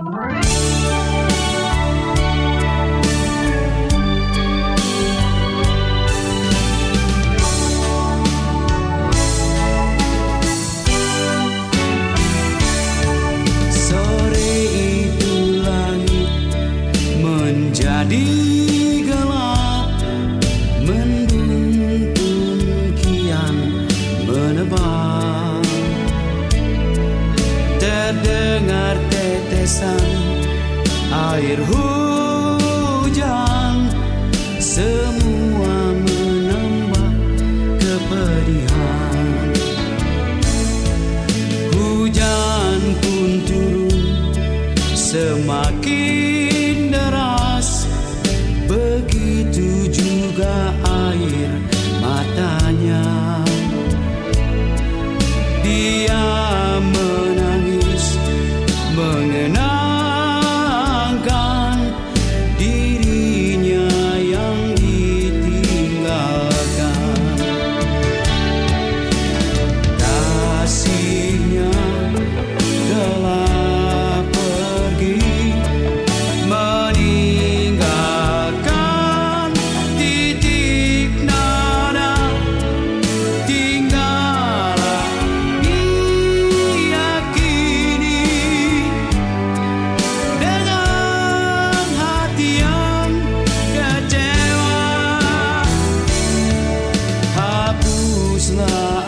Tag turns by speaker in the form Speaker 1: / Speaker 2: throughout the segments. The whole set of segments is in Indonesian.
Speaker 1: Sore itu langit menjadi tetesan air hujan. Semua menambah kepedihan. Hujan pun turun semakin deras. Begitu juga air matanya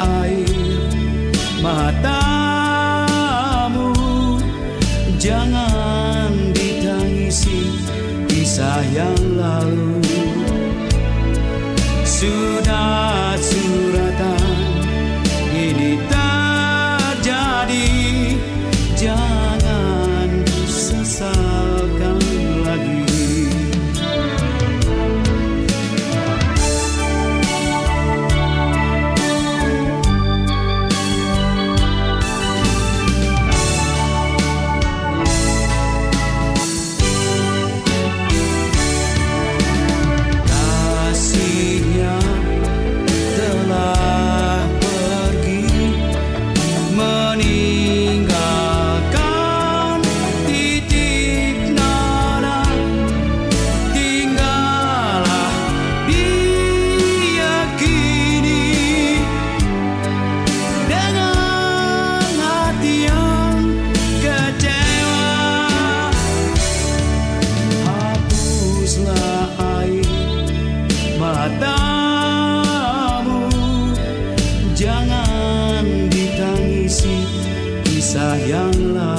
Speaker 1: air matamu. Jangan ditangisi kisah matamu. Jangan ditangisi kisah yang lalu